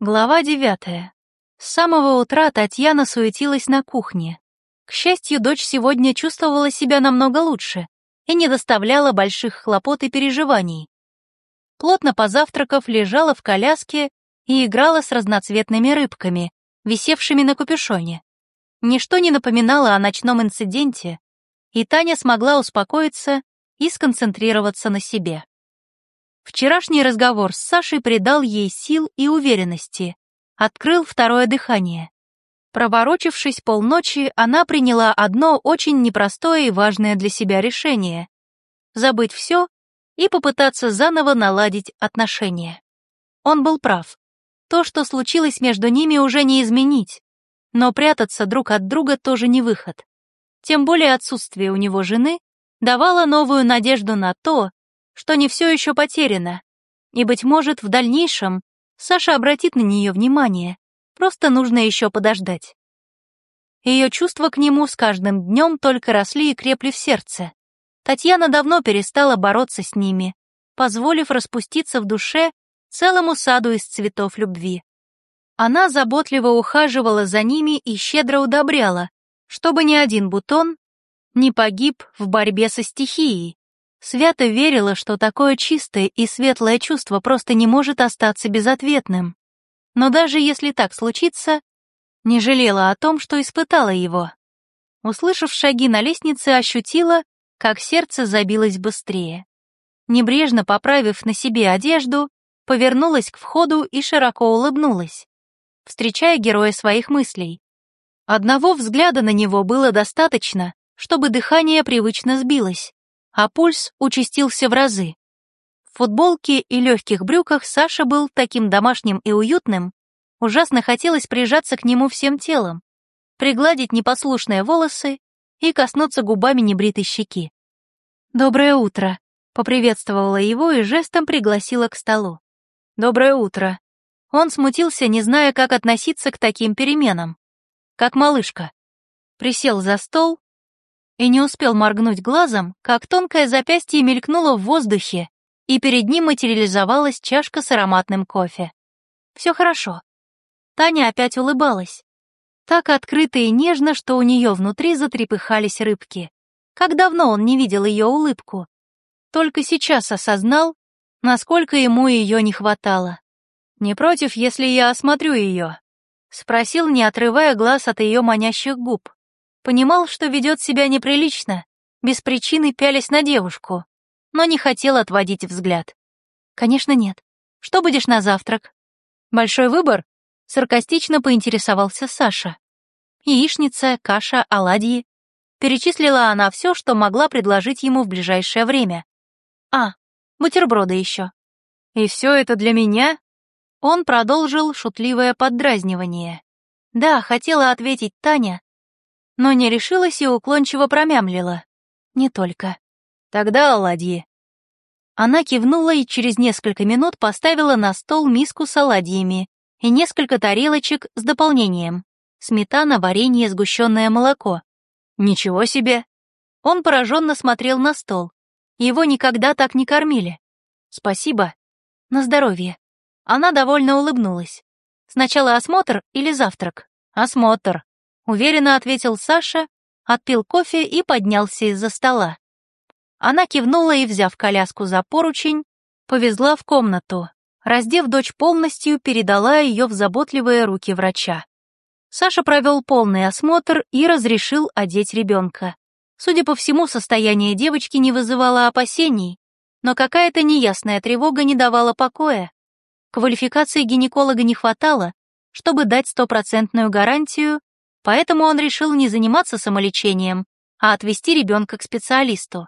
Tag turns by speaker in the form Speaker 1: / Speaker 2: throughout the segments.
Speaker 1: Глава девятая. С самого утра Татьяна суетилась на кухне. К счастью, дочь сегодня чувствовала себя намного лучше и не доставляла больших хлопот и переживаний. Плотно позавтракав, лежала в коляске и играла с разноцветными рыбками, висевшими на капюшоне. Ничто не напоминало о ночном инциденте, и Таня смогла успокоиться и сконцентрироваться на себе. Вчерашний разговор с Сашей придал ей сил и уверенности, открыл второе дыхание. Проворочившись полночи, она приняла одно очень непростое и важное для себя решение — забыть все и попытаться заново наладить отношения. Он был прав. То, что случилось между ними, уже не изменить, но прятаться друг от друга тоже не выход. Тем более отсутствие у него жены давало новую надежду на то, что не все еще потеряно, и, быть может, в дальнейшем Саша обратит на нее внимание, просто нужно еще подождать. Ее чувства к нему с каждым днем только росли и крепли в сердце. Татьяна давно перестала бороться с ними, позволив распуститься в душе целому саду из цветов любви. Она заботливо ухаживала за ними и щедро удобряла, чтобы ни один бутон не погиб в борьбе со стихией, Свято верила, что такое чистое и светлое чувство просто не может остаться безответным. Но даже если так случится, не жалела о том, что испытала его. Услышав шаги на лестнице, ощутила, как сердце забилось быстрее. Небрежно поправив на себе одежду, повернулась к входу и широко улыбнулась, встречая героя своих мыслей. Одного взгляда на него было достаточно, чтобы дыхание привычно сбилось а пульс участился в разы. В футболке и легких брюках Саша был таким домашним и уютным, ужасно хотелось прижаться к нему всем телом, пригладить непослушные волосы и коснуться губами небритой щеки. «Доброе утро», — поприветствовала его и жестом пригласила к столу. «Доброе утро». Он смутился, не зная, как относиться к таким переменам. Как малышка. Присел за стол, и не успел моргнуть глазом, как тонкое запястье мелькнуло в воздухе, и перед ним материализовалась чашка с ароматным кофе. Все хорошо. Таня опять улыбалась. Так открыто и нежно, что у нее внутри затрепыхались рыбки. Как давно он не видел ее улыбку. Только сейчас осознал, насколько ему ее не хватало. «Не против, если я осмотрю ее?» — спросил, не отрывая глаз от ее манящих губ. Понимал, что ведет себя неприлично, без причины пялись на девушку, но не хотел отводить взгляд. «Конечно, нет. Что будешь на завтрак?» «Большой выбор?» — саркастично поинтересовался Саша. «Яичница, каша, оладьи». Перечислила она все, что могла предложить ему в ближайшее время. «А, бутерброды еще». «И все это для меня?» Он продолжил шутливое поддразнивание. Да, хотела ответить Таня, но не решилась и уклончиво промямлила. Не только. Тогда оладьи. Она кивнула и через несколько минут поставила на стол миску с оладьями и несколько тарелочек с дополнением. Сметана, варенье, сгущенное молоко. Ничего себе! Он пораженно смотрел на стол. Его никогда так не кормили. Спасибо. На здоровье. Она довольно улыбнулась. Сначала осмотр или завтрак? Осмотр. Уверенно ответил Саша, отпил кофе и поднялся из-за стола. Она кивнула и, взяв коляску за поручень, повезла в комнату. Раздев дочь полностью, передала ее в заботливые руки врача. Саша провел полный осмотр и разрешил одеть ребенка. Судя по всему, состояние девочки не вызывало опасений, но какая-то неясная тревога не давала покоя. Квалификации гинеколога не хватало, чтобы дать стопроцентную гарантию, Поэтому он решил не заниматься самолечением, а отвести ребенка к специалисту.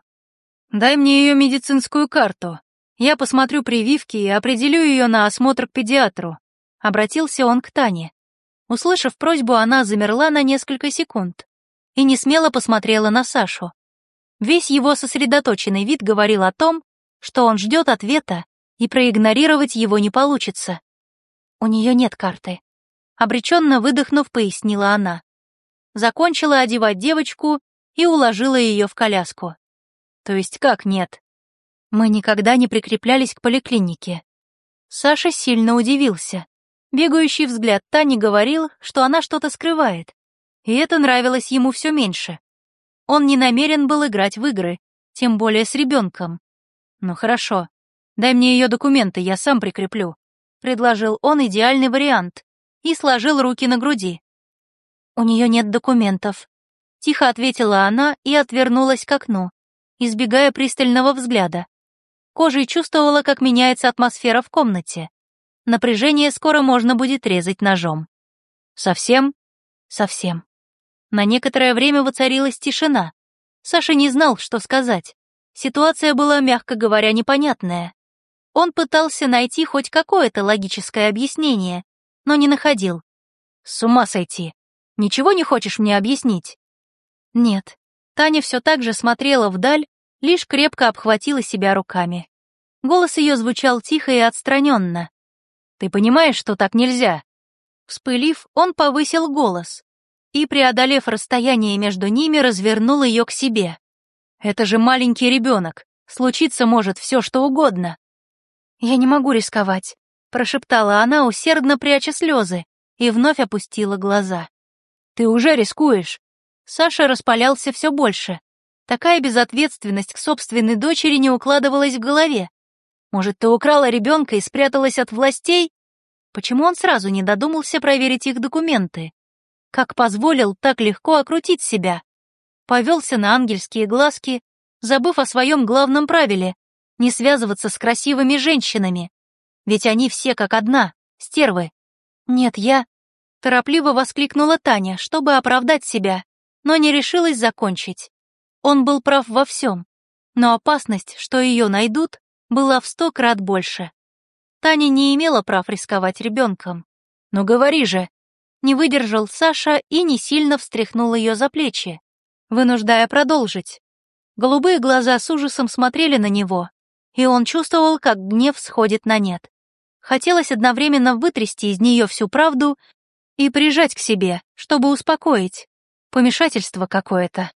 Speaker 1: «Дай мне ее медицинскую карту. Я посмотрю прививки и определю ее на осмотр к педиатру», — обратился он к Тане. Услышав просьбу, она замерла на несколько секунд и не смело посмотрела на Сашу. Весь его сосредоточенный вид говорил о том, что он ждет ответа, и проигнорировать его не получится. У нее нет карты. Обреченно выдохнув, пояснила она закончила одевать девочку и уложила ее в коляску. То есть как нет? Мы никогда не прикреплялись к поликлинике. Саша сильно удивился. Бегающий взгляд Тани говорил, что она что-то скрывает, и это нравилось ему все меньше. Он не намерен был играть в игры, тем более с ребенком. «Ну хорошо, дай мне ее документы, я сам прикреплю», — предложил он идеальный вариант и сложил руки на груди. «У нее нет документов», — тихо ответила она и отвернулась к окну, избегая пристального взгляда. Кожей чувствовала, как меняется атмосфера в комнате. Напряжение скоро можно будет резать ножом. Совсем? Совсем. На некоторое время воцарилась тишина. Саша не знал, что сказать. Ситуация была, мягко говоря, непонятная. Он пытался найти хоть какое-то логическое объяснение, но не находил. С ума сойти. Ничего не хочешь мне объяснить? Нет. Таня все так же смотрела вдаль, лишь крепко обхватила себя руками. Голос ее звучал тихо и отстраненно. Ты понимаешь, что так нельзя?» Вспылив, он повысил голос и, преодолев расстояние между ними, развернул ее к себе. «Это же маленький ребенок, случиться может все, что угодно». «Я не могу рисковать», — прошептала она, усердно пряча слезы, и вновь опустила глаза. «Ты уже рискуешь». Саша распалялся все больше. Такая безответственность к собственной дочери не укладывалась в голове. Может, ты украла ребенка и спряталась от властей? Почему он сразу не додумался проверить их документы? Как позволил так легко окрутить себя? Повелся на ангельские глазки, забыв о своем главном правиле — не связываться с красивыми женщинами. Ведь они все как одна, стервы. Нет, я... Торопливо воскликнула Таня, чтобы оправдать себя, но не решилась закончить. Он был прав во всем, но опасность, что ее найдут, была в сто крат больше. Таня не имела прав рисковать ребенком. «Ну говори же!» Не выдержал Саша и не сильно встряхнул ее за плечи, вынуждая продолжить. Голубые глаза с ужасом смотрели на него, и он чувствовал, как гнев сходит на нет. Хотелось одновременно вытрясти из нее всю правду и прижать к себе, чтобы успокоить. Помешательство какое-то.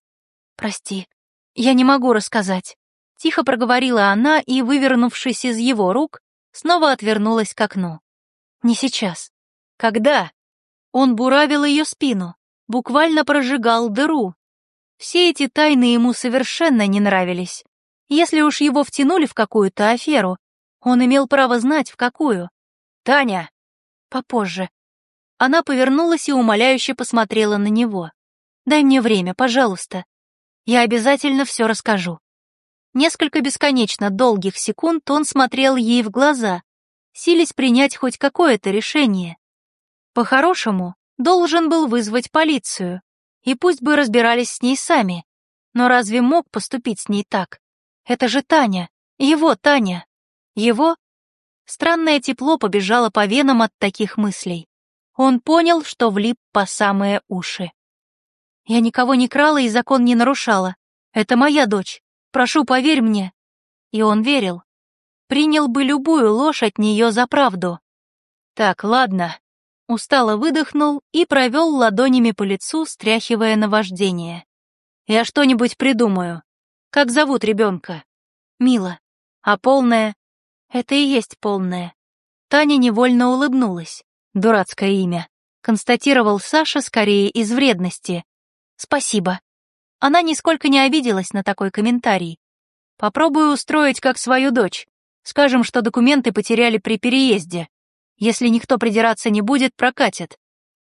Speaker 1: «Прости, я не могу рассказать», Тихо проговорила она и, вывернувшись из его рук, снова отвернулась к окну. «Не сейчас. Когда?» Он буравил ее спину, буквально прожигал дыру. Все эти тайны ему совершенно не нравились. Если уж его втянули в какую-то аферу, он имел право знать, в какую. «Таня!» «Попозже». Она повернулась и умоляюще посмотрела на него. «Дай мне время, пожалуйста. Я обязательно все расскажу». Несколько бесконечно долгих секунд он смотрел ей в глаза, силясь принять хоть какое-то решение. По-хорошему, должен был вызвать полицию, и пусть бы разбирались с ней сами. Но разве мог поступить с ней так? Это же Таня, его Таня. Его? Странное тепло побежало по венам от таких мыслей. Он понял, что влип по самые уши. Я никого не крала и закон не нарушала. Это моя дочь. Прошу, поверь мне». И он верил. Принял бы любую ложь от нее за правду. «Так, ладно». Устало выдохнул и провел ладонями по лицу, стряхивая наваждение. «Я что-нибудь придумаю. Как зовут ребенка?» «Мила. А полное?» «Это и есть полное». Таня невольно улыбнулась. Дурацкое имя. Констатировал Саша скорее из вредности. «Спасибо», она нисколько не обиделась на такой комментарий. «Попробую устроить как свою дочь. Скажем, что документы потеряли при переезде. Если никто придираться не будет, прокатит.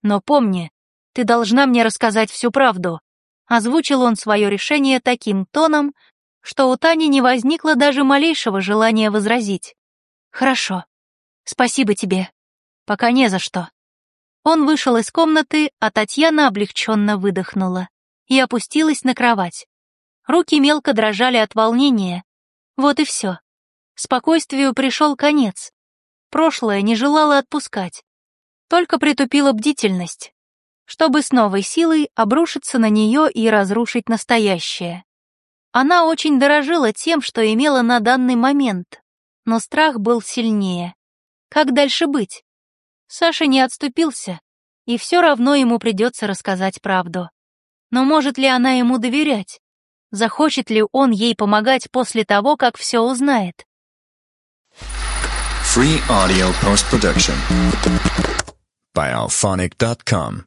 Speaker 1: Но помни, ты должна мне рассказать всю правду». Озвучил он свое решение таким тоном, что у Тани не возникло даже малейшего желания возразить. «Хорошо. Спасибо тебе. Пока не за что». Он вышел из комнаты, а Татьяна облегченно выдохнула и опустилась на кровать. Руки мелко дрожали от волнения. Вот и все. Спокойствию пришел конец. Прошлое не желало отпускать. Только притупила бдительность, чтобы с новой силой обрушиться на нее и разрушить настоящее. Она очень дорожила тем, что имела на данный момент, но страх был сильнее. Как дальше быть? Саша не отступился, и все равно ему придется рассказать правду. Но может ли она ему доверять? Захочет ли он ей помогать после того, как все узнает?
Speaker 2: Free audio post-production by alphonic.com